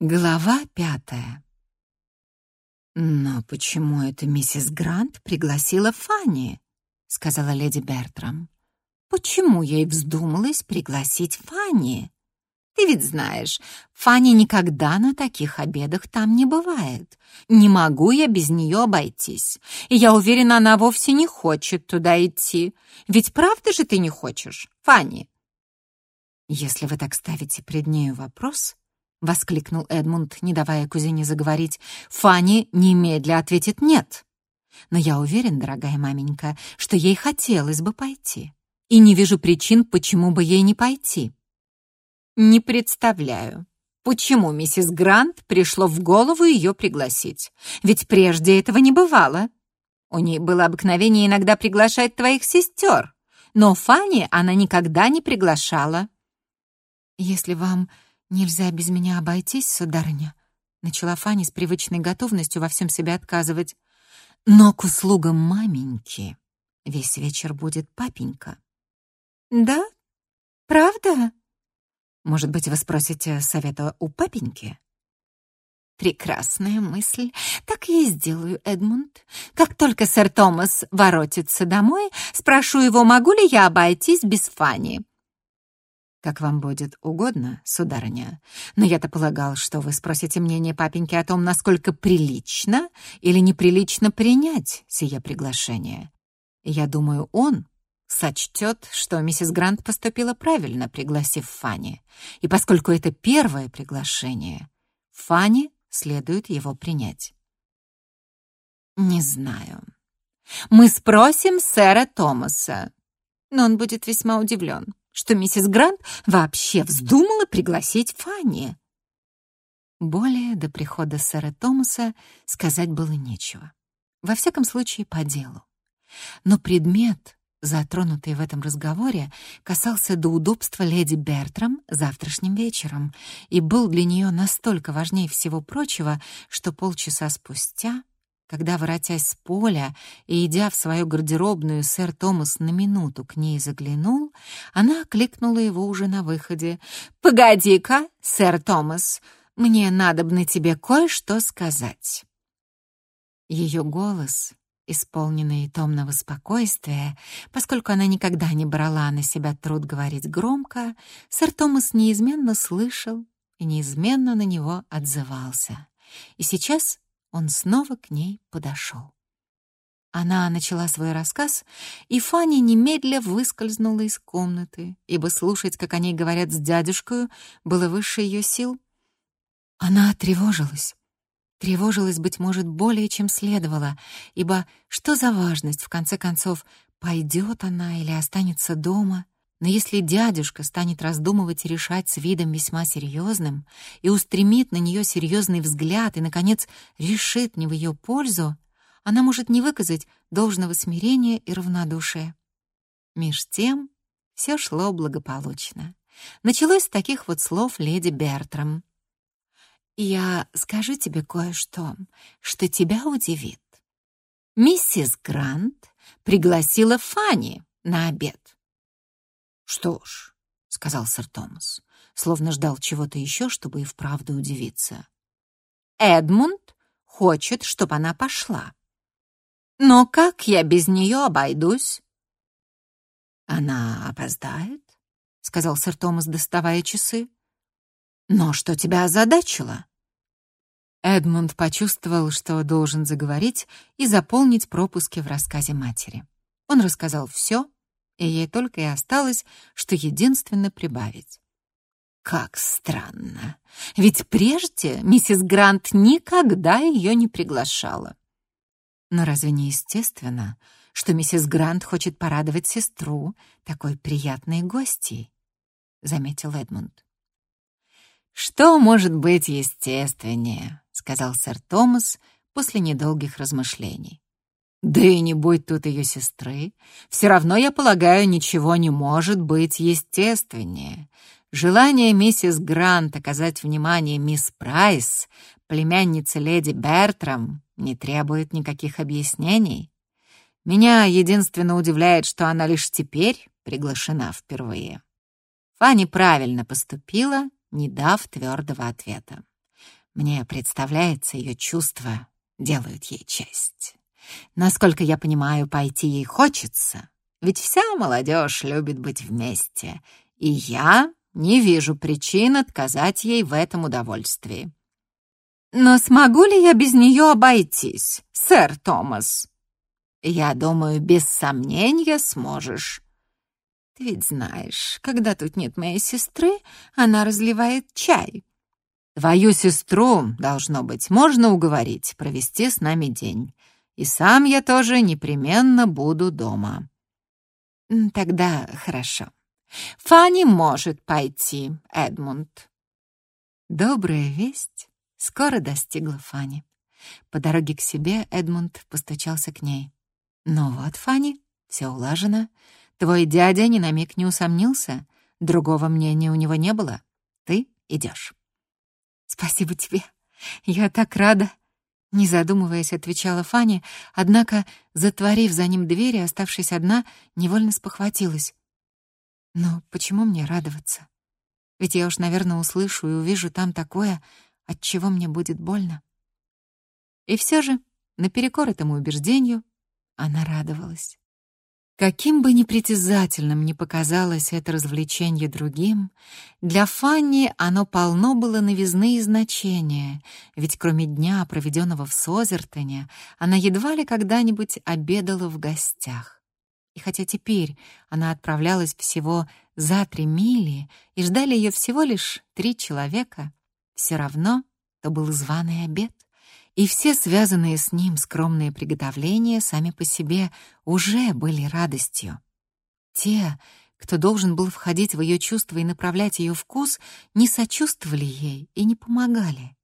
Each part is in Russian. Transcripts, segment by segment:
Глава пятая. «Но почему это миссис Грант пригласила Фанни?» — сказала леди Бертрам. «Почему ей вздумалось пригласить Фанни? Ты ведь знаешь, Фанни никогда на таких обедах там не бывает. Не могу я без нее обойтись. И я уверена, она вовсе не хочет туда идти. Ведь правда же ты не хочешь, Фанни?» «Если вы так ставите пред нею вопрос, — воскликнул Эдмунд, не давая кузине заговорить. «Фанни немедля ответит «нет». Но я уверен, дорогая маменька, что ей хотелось бы пойти. И не вижу причин, почему бы ей не пойти. Не представляю, почему миссис Грант пришло в голову ее пригласить. Ведь прежде этого не бывало. У ней было обыкновение иногда приглашать твоих сестер, но Фанни она никогда не приглашала. Если вам «Нельзя без меня обойтись, сударыня», — начала Фанни с привычной готовностью во всем себе отказывать. «Но к услугам маменьки весь вечер будет папенька». «Да? Правда?» «Может быть, вы спросите совета у папеньки?» «Прекрасная мысль. Так я и сделаю, Эдмунд. Как только сэр Томас воротится домой, спрошу его, могу ли я обойтись без Фанни. «Как вам будет угодно, сударыня, но я-то полагал, что вы спросите мнение папеньки о том, насколько прилично или неприлично принять сие приглашение. Я думаю, он сочтет, что миссис Грант поступила правильно, пригласив Фанни. И поскольку это первое приглашение, Фанни следует его принять». «Не знаю. Мы спросим сэра Томаса, но он будет весьма удивлен что миссис Грант вообще вздумала пригласить Фанни. Более до прихода сэра Томаса сказать было нечего. Во всяком случае, по делу. Но предмет, затронутый в этом разговоре, касался до удобства леди Бертрам завтрашним вечером и был для нее настолько важнее всего прочего, что полчаса спустя когда, воротясь с поля и идя в свою гардеробную, сэр Томас на минуту к ней заглянул, она окликнула его уже на выходе. «Погоди-ка, сэр Томас, мне надо бы на тебе кое-что сказать». Ее голос, исполненный томного спокойствия, поскольку она никогда не брала на себя труд говорить громко, сэр Томас неизменно слышал и неизменно на него отзывался. И сейчас он снова к ней подошел. Она начала свой рассказ, и Фанни немедля выскользнула из комнаты, ибо слушать, как они говорят с дядюшкой, было выше ее сил. Она тревожилась. Тревожилась, быть может, более, чем следовало, ибо что за важность, в конце концов, пойдет она или останется дома — но если дядюшка станет раздумывать и решать с видом весьма серьезным и устремит на нее серьезный взгляд и, наконец, решит не в ее пользу, она может не выказать должного смирения и равнодушия. Меж тем все шло благополучно. Началось с таких вот слов леди Бертрам. «Я скажу тебе кое-что, что тебя удивит. Миссис Грант пригласила Фанни на обед. «Что ж», — сказал сэр Томас, словно ждал чего-то еще, чтобы и вправду удивиться. «Эдмунд хочет, чтобы она пошла. Но как я без нее обойдусь?» «Она опоздает?» — сказал сэр Томас, доставая часы. «Но что тебя озадачило?» Эдмунд почувствовал, что должен заговорить и заполнить пропуски в рассказе матери. Он рассказал все, и ей только и осталось, что единственно прибавить. Как странно, ведь прежде миссис Грант никогда ее не приглашала. Но разве не естественно, что миссис Грант хочет порадовать сестру такой приятной гостьей? Заметил Эдмунд. «Что может быть естественнее?» — сказал сэр Томас после недолгих размышлений. Да и не будь тут ее сестры, все равно, я полагаю, ничего не может быть естественнее. Желание миссис Грант оказать внимание мисс Прайс, племяннице леди Бертрам, не требует никаких объяснений. Меня единственно удивляет, что она лишь теперь приглашена впервые. Фанни правильно поступила, не дав твердого ответа. Мне представляется, ее чувства делают ей честь. Насколько я понимаю, пойти ей хочется, ведь вся молодежь любит быть вместе, и я не вижу причин отказать ей в этом удовольствии. Но смогу ли я без нее обойтись, сэр Томас? Я думаю, без сомнения сможешь. Ты ведь знаешь, когда тут нет моей сестры, она разливает чай. Твою сестру, должно быть, можно уговорить провести с нами день. И сам я тоже непременно буду дома. Тогда хорошо. Фанни может пойти, Эдмунд. Добрая весть скоро достигла Фанни. По дороге к себе Эдмунд постучался к ней. «Ну вот, Фанни, все улажено. Твой дядя ни на миг не усомнился. Другого мнения у него не было. Ты идешь. «Спасибо тебе. Я так рада!» Не задумываясь, отвечала Фанни, однако, затворив за ним дверь и оставшись одна, невольно спохватилась. «Но почему мне радоваться? Ведь я уж, наверное, услышу и увижу там такое, от чего мне будет больно». И все же, наперекор этому убеждению, она радовалась. Каким бы непритязательным ни показалось это развлечение другим, для Фанни оно полно было новизны и значения, ведь кроме дня, проведенного в Созертоне, она едва ли когда-нибудь обедала в гостях. И хотя теперь она отправлялась всего за три мили и ждали ее всего лишь три человека, все равно то был званый обед и все связанные с ним скромные приготовления сами по себе уже были радостью. Те, кто должен был входить в ее чувства и направлять ее вкус, не сочувствовали ей и не помогали.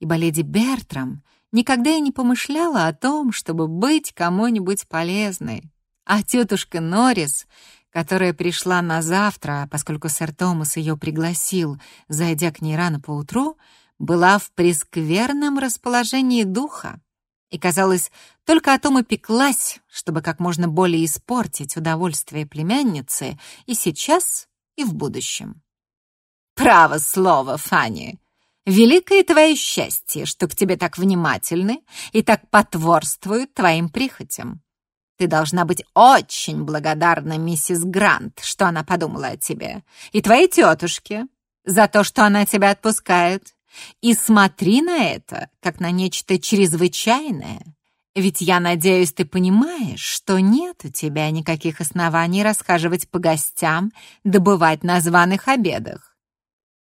Ибо леди Бертрам никогда и не помышляла о том, чтобы быть кому-нибудь полезной. А тетушка Норрис, которая пришла на завтра, поскольку сэр Томас ее пригласил, зайдя к ней рано поутру, — была в прескверном расположении духа и, казалось, только о том и пеклась, чтобы как можно более испортить удовольствие племянницы и сейчас, и в будущем. «Право слово, Фанни!» Великое твое счастье, что к тебе так внимательны и так потворствуют твоим прихотям. Ты должна быть очень благодарна миссис Грант, что она подумала о тебе, и твоей тетушке за то, что она тебя отпускает, и смотри на это, как на нечто чрезвычайное. Ведь я надеюсь, ты понимаешь, что нет у тебя никаких оснований расхаживать по гостям, добывать на званых обедах.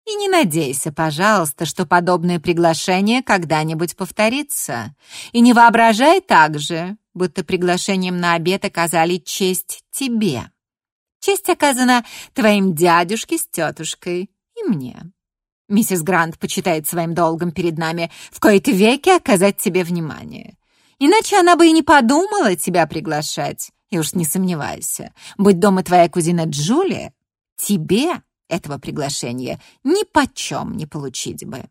И не надейся, пожалуйста, что подобное приглашение когда-нибудь повторится. И не воображай также, будто приглашением на обед оказали честь тебе. Честь оказана твоим дядюшке с тетушкой и мне. Миссис Грант почитает своим долгом перед нами в кои-то веки оказать тебе внимание. Иначе она бы и не подумала тебя приглашать. И уж не сомневайся, будь дома твоя кузина Джулия, тебе этого приглашения ни почем не получить бы.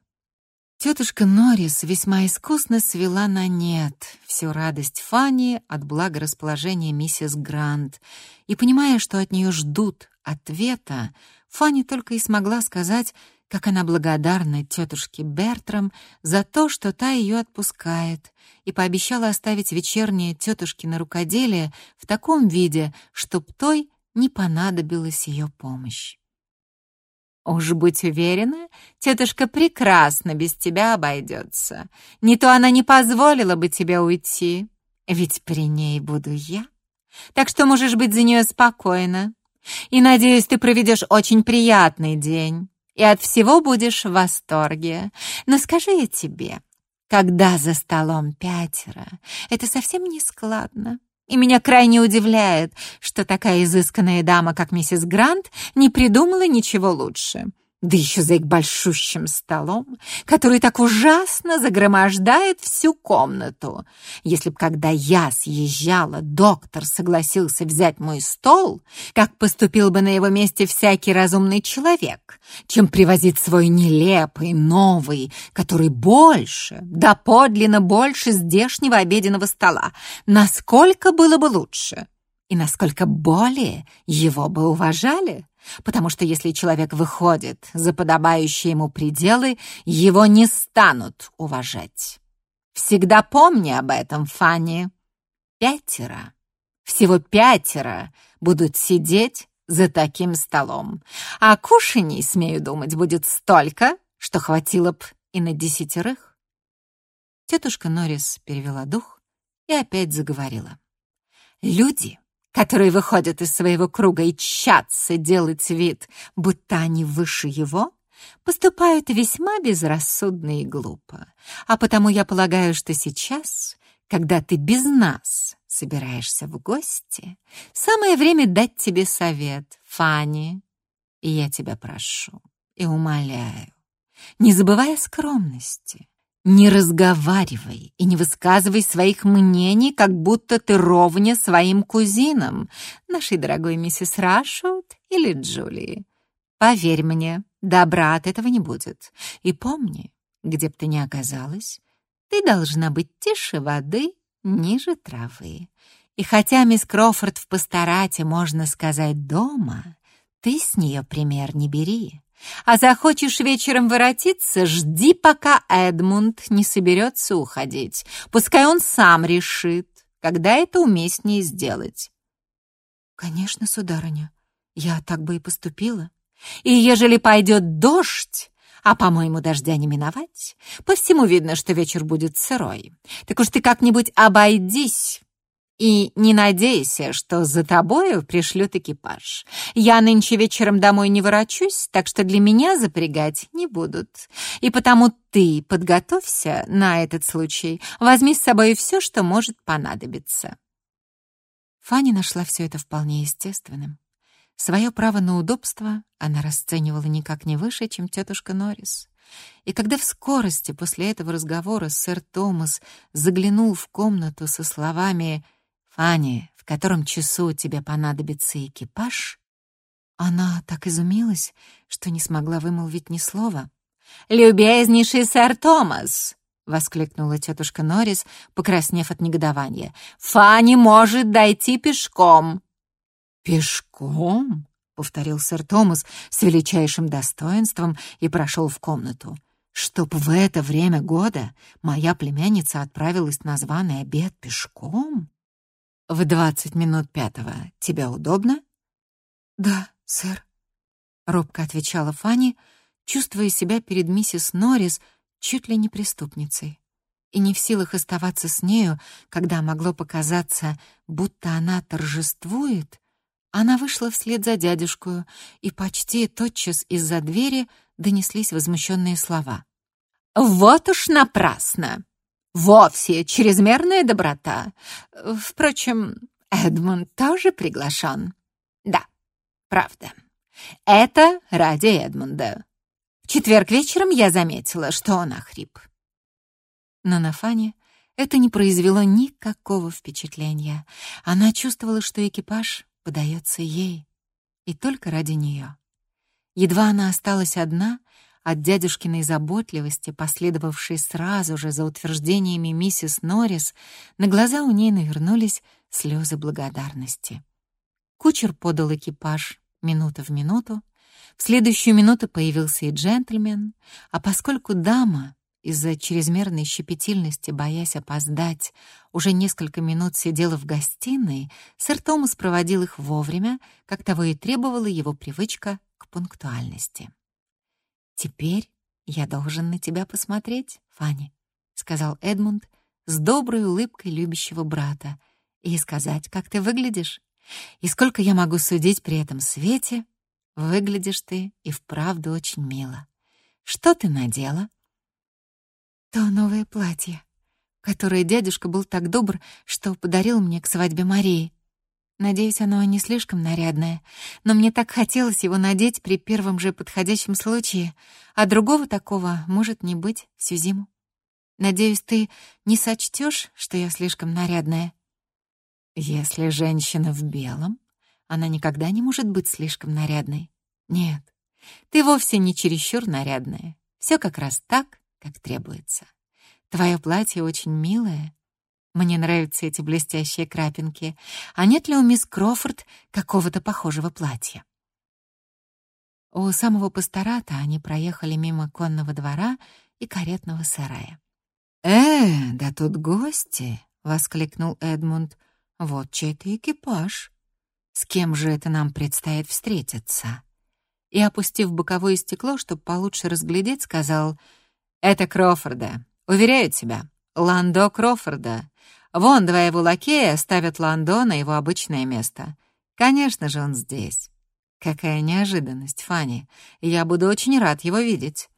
Тетушка Норрис весьма искусно свела на нет всю радость Фанни от благорасположения миссис Грант, и, понимая, что от нее ждут ответа, Фанни только и смогла сказать, как она благодарна тетушке Бертрам за то, что та ее отпускает, и пообещала оставить вечернее тетушкино рукоделие в таком виде, чтоб той не понадобилась ее помощь. «Уж будь уверена, тетушка прекрасно без тебя обойдется. Не то она не позволила бы тебе уйти, ведь при ней буду я. Так что можешь быть за нее спокойна. И, надеюсь, ты проведешь очень приятный день и от всего будешь в восторге. Но скажи я тебе, когда за столом пятеро, это совсем не складно. И меня крайне удивляет, что такая изысканная дама, как миссис Грант, не придумала ничего лучше да еще за их большущим столом, который так ужасно загромождает всю комнату. Если б, когда я съезжала, доктор согласился взять мой стол, как поступил бы на его месте всякий разумный человек, чем привозить свой нелепый, новый, который больше, да подлинно больше здешнего обеденного стола, насколько было бы лучше? И насколько более его бы уважали. Потому что если человек выходит за подобающие ему пределы, его не станут уважать. Всегда помни об этом, Фанни. Пятеро, всего пятеро будут сидеть за таким столом. А кушаний, смею думать, будет столько, что хватило б и на десятерых. Тетушка Норрис перевела дух и опять заговорила. Люди которые выходят из своего круга и тщатся делать вид, будто они выше его, поступают весьма безрассудно и глупо. А потому я полагаю, что сейчас, когда ты без нас собираешься в гости, самое время дать тебе совет, Фанни. И я тебя прошу и умоляю, не забывай о скромности. Не разговаривай и не высказывай своих мнений, как будто ты ровня своим кузинам, нашей дорогой миссис Рашут или Джулии. Поверь мне, добра от этого не будет. И помни, где бы ты ни оказалась, ты должна быть тише воды, ниже травы. И хотя мисс Крофорд в пасторате, можно сказать, дома, ты с нее пример не бери. А захочешь вечером воротиться, жди, пока Эдмунд не соберется уходить. Пускай он сам решит, когда это уместнее сделать. Конечно, сударыня, я так бы и поступила. И ежели пойдет дождь, а, по-моему, дождя не миновать, по всему видно, что вечер будет сырой. Так уж ты как-нибудь обойдись и не надейся, что за тобою пришлют экипаж. Я нынче вечером домой не ворочусь, так что для меня запрягать не будут. И потому ты подготовься на этот случай. Возьми с собой все, что может понадобиться». Фанни нашла все это вполне естественным. Свое право на удобство она расценивала никак не выше, чем тетушка Норрис. И когда в скорости после этого разговора сэр Томас заглянул в комнату со словами «Связь», Фанни, в котором часу тебе понадобится экипаж?» Она так изумилась, что не смогла вымолвить ни слова. «Любезнейший сэр Томас!» — воскликнула тетушка Норрис, покраснев от негодования. «Фанни может дойти пешком!» «Пешком?» — повторил сэр Томас с величайшим достоинством и прошел в комнату. «Чтоб в это время года моя племянница отправилась на званый обед пешком?» «В двадцать минут пятого. Тебе удобно?» «Да, сэр», — робко отвечала Фанни, чувствуя себя перед миссис Норрис чуть ли не преступницей. И не в силах оставаться с нею, когда могло показаться, будто она торжествует, она вышла вслед за дядюшкою, и почти тотчас из-за двери донеслись возмущенные слова. «Вот уж напрасно! Вовсе чрезмерная доброта. Впрочем, Эдмунд тоже приглашен. Да, правда. Это ради Эдмунда. В четверг вечером я заметила, что он охрип. Но на Фане это не произвело никакого впечатления. Она чувствовала, что экипаж подается ей, и только ради нее. Едва она осталась одна, от дядюшкиной заботливости, последовавшей сразу же за утверждениями миссис Норрис, на глаза у ней навернулись слезы благодарности. Кучер подал экипаж минута в минуту, в следующую минуту появился и джентльмен, а поскольку дама, из-за чрезмерной щепетильности, боясь опоздать, уже несколько минут сидела в гостиной, сэр Томас проводил их вовремя, как того и требовала его привычка к пунктуальности. «Теперь я должен на тебя посмотреть, Фанни», — сказал Эдмунд с доброй улыбкой любящего брата, «и сказать, как ты выглядишь. И сколько я могу судить при этом свете, выглядишь ты и вправду очень мило. Что ты надела?» «То новое платье, которое дядюшка был так добр, что подарил мне к свадьбе Марии», Надеюсь, оно не слишком нарядное, но мне так хотелось его надеть при первом же подходящем случае, а другого такого может не быть всю зиму. Надеюсь, ты не сочтешь, что я слишком нарядная. Если женщина в белом, она никогда не может быть слишком нарядной. Нет, ты вовсе не чересчур нарядная. Все как раз так, как требуется. Твое платье очень милое, Мне нравятся эти блестящие крапинки. А нет ли у мисс Крофорд какого-то похожего платья? У самого пастората они проехали мимо конного двора и каретного сарая. «Э, да тут гости!» — воскликнул Эдмунд. «Вот чей-то экипаж. С кем же это нам предстоит встретиться?» И, опустив боковое стекло, чтобы получше разглядеть, сказал, «Это Крофорда. Уверяю тебя, Ландо Крофорда. Вон два его лакея ставят Ландо на его обычное место. Конечно же, он здесь. Какая неожиданность, Фанни. Я буду очень рад его видеть.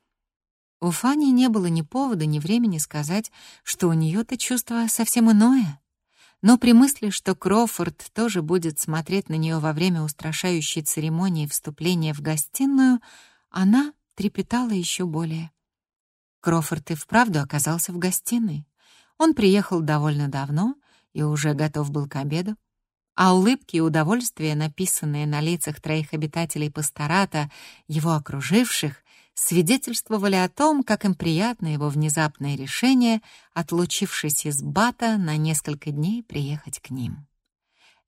У Фанни не было ни повода, ни времени сказать, что у нее-то чувство совсем иное. Но при мысли, что Крофорд тоже будет смотреть на нее во время устрашающей церемонии вступления в гостиную, она трепетала еще более. Крофорд и вправду оказался в гостиной. Он приехал довольно давно и уже готов был к обеду а улыбки и удовольствие, написанные на лицах троих обитателей пастората, его окруживших, свидетельствовали о том, как им приятно его внезапное решение, отлучившись из Бата, на несколько дней приехать к ним.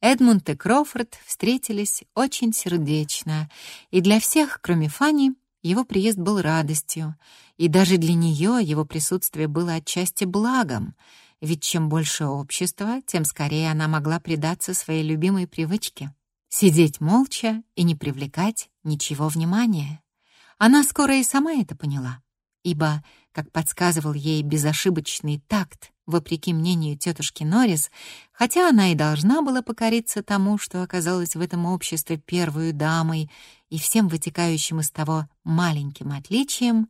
Эдмунд и Крофорд встретились очень сердечно, и для всех, кроме Фанни, его приезд был радостью, и даже для нее его присутствие было отчасти благом — ведь чем больше общества, тем скорее она могла предаться своей любимой привычке — сидеть молча и не привлекать ничего внимания. Она скоро и сама это поняла, ибо, как подсказывал ей безошибочный такт, вопреки мнению тетушки Норрис, хотя она и должна была покориться тому, что оказалась в этом обществе первой дамой и всем вытекающим из того маленьким отличием,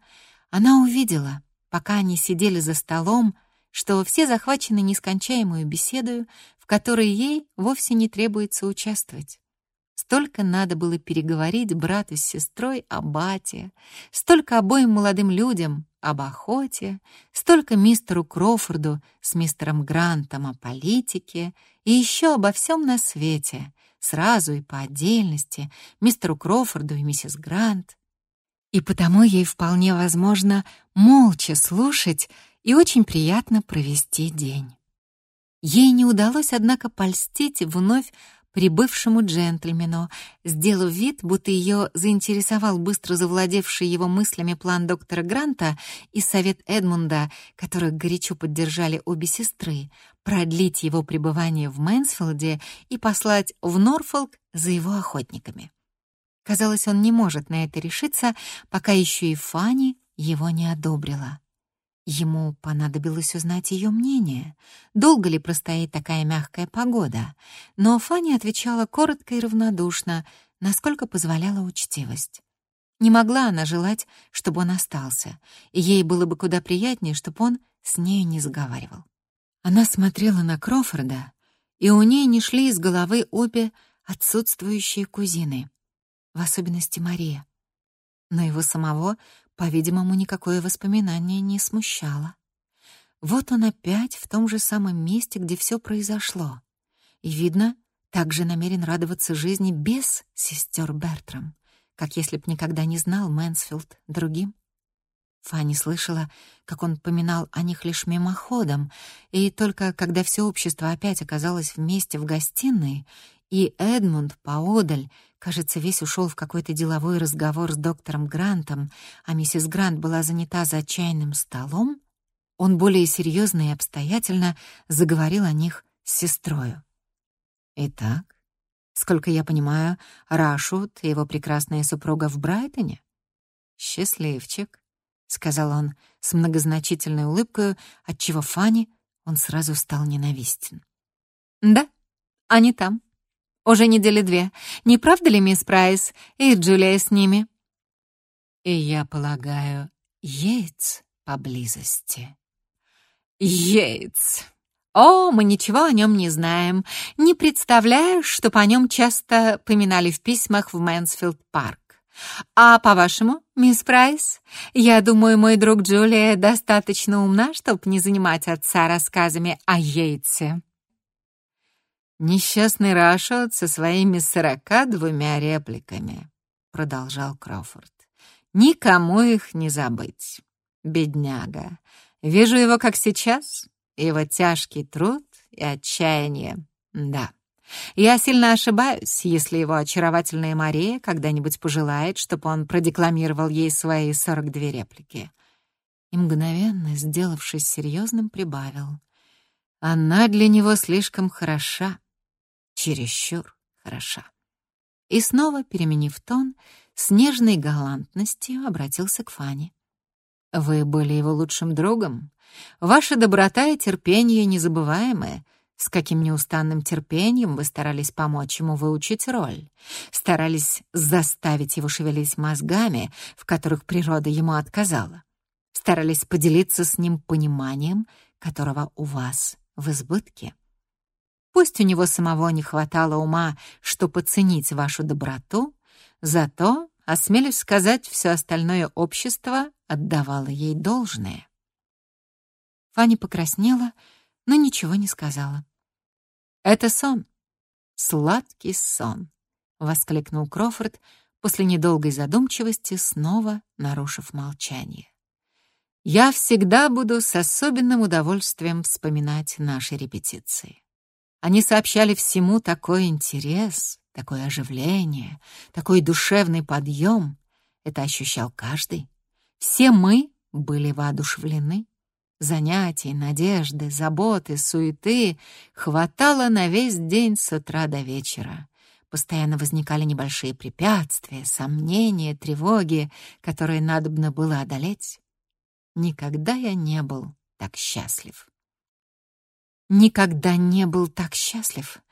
она увидела, пока они сидели за столом, что все захвачены нескончаемую беседою, в которой ей вовсе не требуется участвовать. Столько надо было переговорить брату с сестрой о бате, столько обоим молодым людям об охоте, столько мистеру Крофорду с мистером Грантом о политике и еще обо всем на свете, сразу и по отдельности, мистеру Крофорду и миссис Грант. И потому ей вполне возможно молча слушать и очень приятно провести день. Ей не удалось, однако, польстить вновь прибывшему джентльмену, сделав вид, будто ее заинтересовал быстро завладевший его мыслями план доктора Гранта и совет Эдмунда, которых горячо поддержали обе сестры, продлить его пребывание в Мэнсфилде и послать в Норфолк за его охотниками. Казалось, он не может на это решиться, пока еще и Фанни его не одобрила. Ему понадобилось узнать ее мнение, долго ли простоит такая мягкая погода, но Фанни отвечала коротко и равнодушно, насколько позволяла учтивость. Не могла она желать, чтобы он остался, и ей было бы куда приятнее, чтобы он с нею не заговаривал. Она смотрела на Крофорда, и у ней не шли из головы обе отсутствующие кузины, в особенности Мария. Но его самого по-видимому, никакое воспоминание не смущало. Вот он опять в том же самом месте, где все произошло. И, видно, также намерен радоваться жизни без сестер Бертрам, как если б никогда не знал Мэнсфилд другим. Фанни слышала, как он поминал о них лишь мимоходом, и только когда все общество опять оказалось вместе в гостиной, и Эдмунд поодаль Кажется, весь ушел в какой-то деловой разговор с доктором Грантом, а миссис Грант была занята за чайным столом. Он более серьезно и обстоятельно заговорил о них с сестрою. «Итак, сколько я понимаю, Рашут и его прекрасная супруга в Брайтоне?» «Счастливчик», — сказал он с многозначительной улыбкой, отчего Фанни он сразу стал ненавистен. «Да, они там», уже недели две. Не правда ли, мисс Прайс? И Джулия с ними?» «И я полагаю, Йейтс поблизости». «Йейтс! О, мы ничего о нем не знаем. Не представляю, чтоб о нем часто поминали в письмах в Мэнсфилд-парк. А по-вашему, мисс Прайс, я думаю, мой друг Джулия достаточно умна, чтобы не занимать отца рассказами о Йейтсе». «Несчастный Рашот со своими сорока двумя репликами», — продолжал Кроуфорд. «Никому их не забыть. Бедняга. Вижу его как сейчас, его тяжкий труд и отчаяние. Да, я сильно ошибаюсь, если его очаровательная Мария когда-нибудь пожелает, чтобы он продекламировал ей свои сорок две реплики. И мгновенно, сделавшись серьезным, прибавил. Она для него слишком хороша, чересчур хороша. И снова, переменив тон, с нежной галантностью обратился к Фане. «Вы были его лучшим другом. Ваша доброта и терпение незабываемые. С каким неустанным терпением вы старались помочь ему выучить роль, старались заставить его шевелить мозгами, в которых природа ему отказала, старались поделиться с ним пониманием, которого у вас в избытке. Пусть у него самого не хватало ума, чтобы оценить вашу доброту, зато, осмелюсь сказать, все остальное общество отдавало ей должное. Фанни покраснела, но ничего не сказала. «Это сон, сладкий сон», — воскликнул Крофорд после недолгой задумчивости, снова нарушив молчание. «Я всегда буду с особенным удовольствием вспоминать наши репетиции. Они сообщали всему такой интерес, такое оживление, такой душевный подъем. Это ощущал каждый. Все мы были воодушевлены. Занятий, надежды, заботы, суеты хватало на весь день с утра до вечера. Постоянно возникали небольшие препятствия, сомнения, тревоги, которые надобно было одолеть. Никогда я не был так счастлив. Никогда не был так счастлив,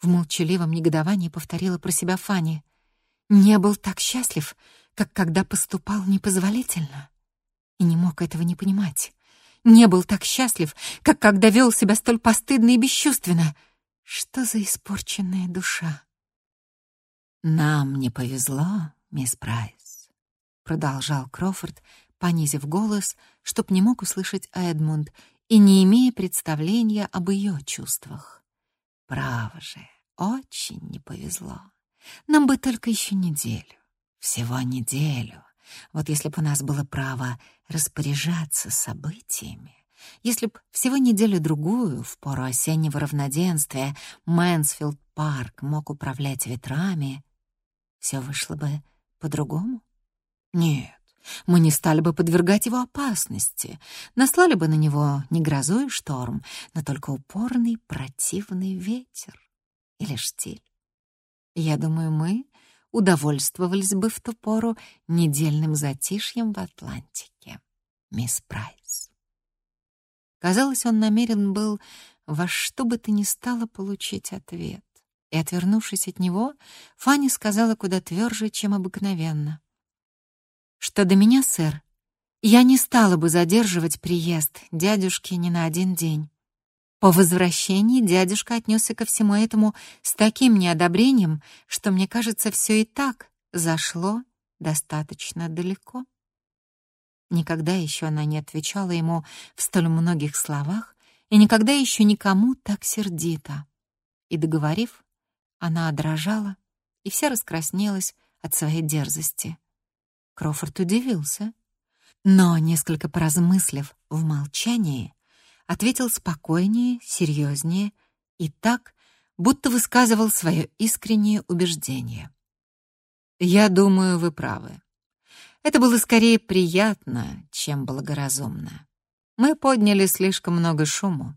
в молчаливом негодовании повторила про себя Фанни. Не был так счастлив, как когда поступал непозволительно. И не мог этого не понимать не был так счастлив, как когда вел себя столь постыдно и бесчувственно. Что за испорченная душа? «Нам не повезло, мисс Прайс», — продолжал Крофорд, понизив голос, чтоб не мог услышать Эдмунд и не имея представления об ее чувствах. «Право же, очень не повезло. Нам бы только еще неделю, всего неделю. Вот если бы у нас было право распоряжаться событиями, если б всего неделю-другую, в пору осеннего равноденствия, Мэнсфилд Парк мог управлять ветрами, все вышло бы по-другому? Нет, мы не стали бы подвергать его опасности, наслали бы на него не грозу и шторм, но только упорный противный ветер или штиль. Я думаю, мы удовольствовались бы в ту пору недельным затишьем в Атлантике. Мисс Прайс. Казалось, он намерен был во что бы то ни стало получить ответ. И, отвернувшись от него, Фанни сказала куда тверже, чем обыкновенно. «Что до меня, сэр, я не стала бы задерживать приезд дядюшки ни на один день. По возвращении дядюшка отнесся ко всему этому с таким неодобрением, что, мне кажется, все и так зашло достаточно далеко. Никогда еще она не отвечала ему в столь многих словах и никогда еще никому так сердито. И, договорив, она одрожала и вся раскраснелась от своей дерзости. Крофорд удивился, но, несколько поразмыслив в молчании, ответил спокойнее, серьезнее и так, будто высказывал свое искреннее убеждение. «Я думаю, вы правы. Это было скорее приятно, чем благоразумно. Мы подняли слишком много шуму».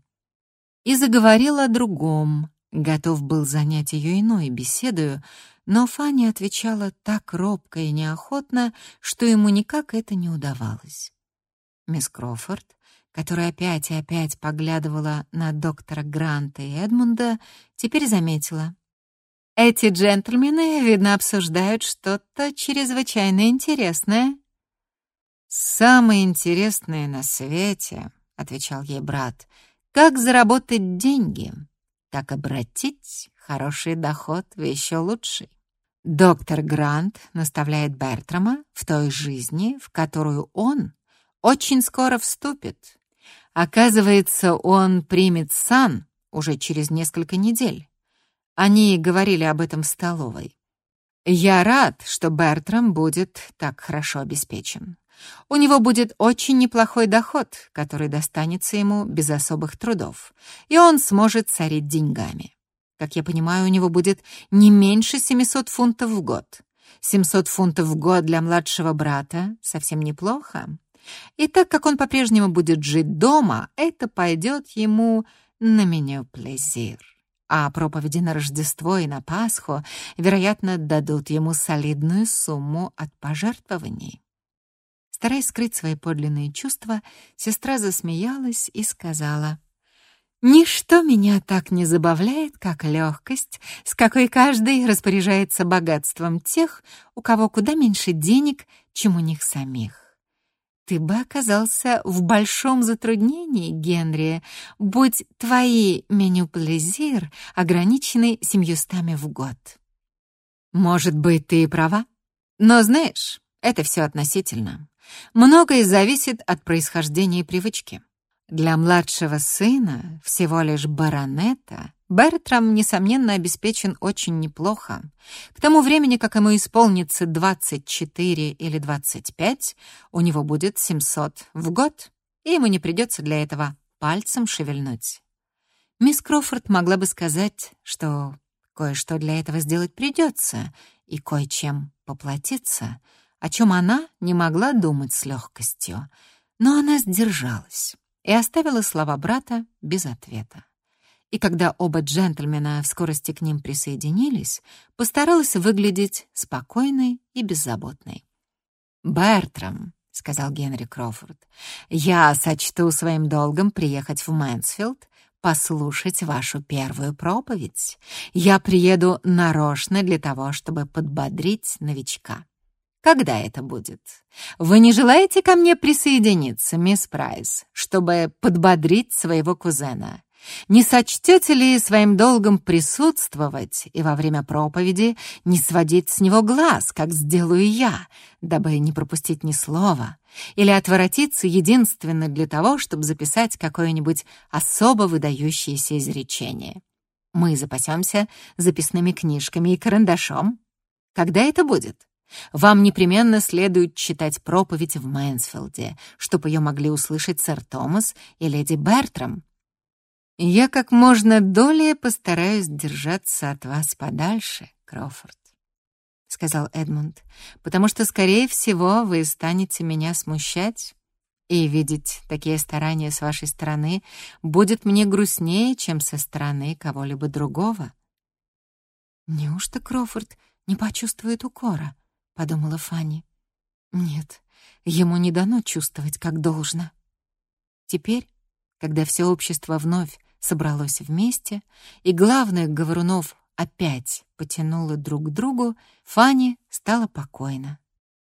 И заговорил о другом, готов был занять ее иной беседою, но Фанни отвечала так робко и неохотно, что ему никак это не удавалось. Мисс Крофорд которая опять и опять поглядывала на доктора Гранта и Эдмунда, теперь заметила. «Эти джентльмены, видно, обсуждают что-то чрезвычайно интересное». «Самое интересное на свете», — отвечал ей брат, — «как заработать деньги, так обратить хороший доход в еще лучший». Доктор Грант наставляет Бертрама в той жизни, в которую он очень скоро вступит. Оказывается, он примет сан уже через несколько недель. Они говорили об этом в столовой. Я рад, что Бертрам будет так хорошо обеспечен. У него будет очень неплохой доход, который достанется ему без особых трудов, и он сможет царить деньгами. Как я понимаю, у него будет не меньше 700 фунтов в год. 700 фунтов в год для младшего брата совсем неплохо. И так как он по-прежнему будет жить дома, это пойдет ему на меню плезир. А проповеди на Рождество и на Пасху, вероятно, дадут ему солидную сумму от пожертвований. Стараясь скрыть свои подлинные чувства, сестра засмеялась и сказала, «Ничто меня так не забавляет, как легкость, с какой каждый распоряжается богатством тех, у кого куда меньше денег, чем у них самих. Ты бы оказался в большом затруднении, Генри, будь твои меню плезир ограничены семьюстами в год. Может быть, ты и права, но знаешь, это все относительно. Многое зависит от происхождения и привычки. Для младшего сына, всего лишь баронета, Бертрам, несомненно, обеспечен очень неплохо. К тому времени, как ему исполнится 24 или 25, у него будет 700 в год, и ему не придется для этого пальцем шевельнуть. Мисс Крофорд могла бы сказать, что кое-что для этого сделать придется и кое-чем поплатиться — о чем она не могла думать с легкостью, но она сдержалась и оставила слова брата без ответа. И когда оба джентльмена вскорости к ним присоединились, постаралась выглядеть спокойной и беззаботной. «Бертрам», — сказал Генри Кроуфорд, — «я сочту своим долгом приехать в Мэнсфилд, послушать вашу первую проповедь. Я приеду нарочно для того, чтобы подбодрить новичка. Когда это будет? Вы не желаете ко мне присоединиться, мисс Прайс, чтобы подбодрить своего кузена? Не сочтете ли своим долгом присутствовать и во время проповеди не сводить с него глаз, как сделаю я, дабы не пропустить ни слова, или отворотиться единственно для того, чтобы записать какое-нибудь особо выдающееся изречение? Мы запасемся записными книжками и карандашом. Когда это будет? Вам непременно следует читать проповедь в Мэнсфилде, чтобы ее могли услышать сэр Томас и леди Бертрам. Я как можно долее постараюсь держаться от вас подальше, Кроуфорд, — сказал Эдмунд, потому что, скорее всего, вы станете меня смущать, и видеть такие старания с вашей стороны будет мне грустнее, чем со стороны кого-либо другого. Неужто Кроуфорд не почувствует укора? Подумала Фанни. Нет, ему не дано чувствовать как должно. Теперь, когда все общество вновь собралось вместе, и главных говорунов опять потянуло друг к другу, Фанни стала покойна.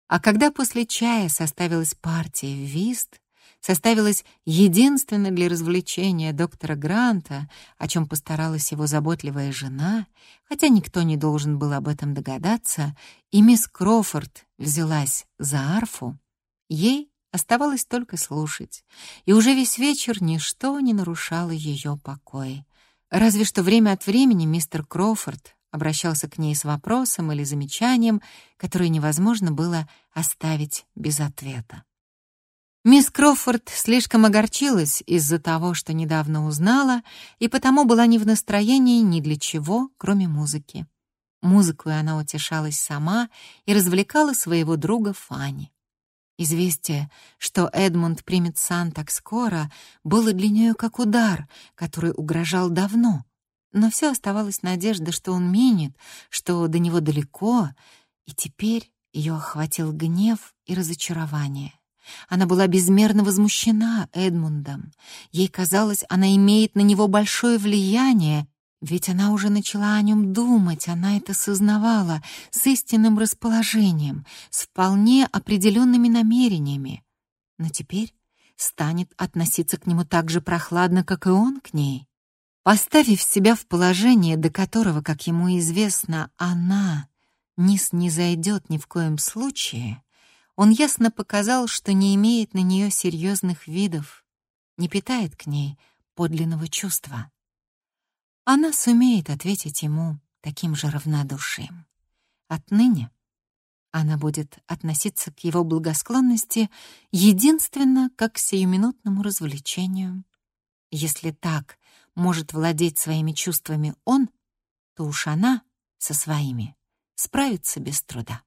А когда после чая составилась партия в вист, составилась единственной для развлечения доктора Гранта, о чем постаралась его заботливая жена, хотя никто не должен был об этом догадаться, и мисс Крофорд взялась за арфу, ей оставалось только слушать, и уже весь вечер ничто не нарушало ее покой. Разве что время от времени мистер Крофорд обращался к ней с вопросом или замечанием, которое невозможно было оставить без ответа. Мисс Крофорд слишком огорчилась из-за того, что недавно узнала, и потому была не в настроении ни для чего, кроме музыки. Музыкой она утешалась сама и развлекала своего друга Фанни. Известие, что Эдмунд примет сан так скоро, было для нее как удар, который угрожал давно. Но все оставалась надежда, что он минет, что до него далеко, и теперь ее охватил гнев и разочарование. Она была безмерно возмущена Эдмундом. Ей казалось, она имеет на него большое влияние, ведь она уже начала о нем думать, она это сознавала, с истинным расположением, с вполне определенными намерениями. Но теперь станет относиться к нему так же прохладно, как и он к ней. Поставив себя в положение, до которого, как ему известно, она не снизойдет ни в коем случае, он ясно показал, что не имеет на нее серьезных видов, не питает к ней подлинного чувства. Она сумеет ответить ему таким же равнодушием. Отныне Она будет относиться к его благосклонности единственно как к сиюминутному развлечению. Если так может владеть своими чувствами он, то уж она со своими справится без труда.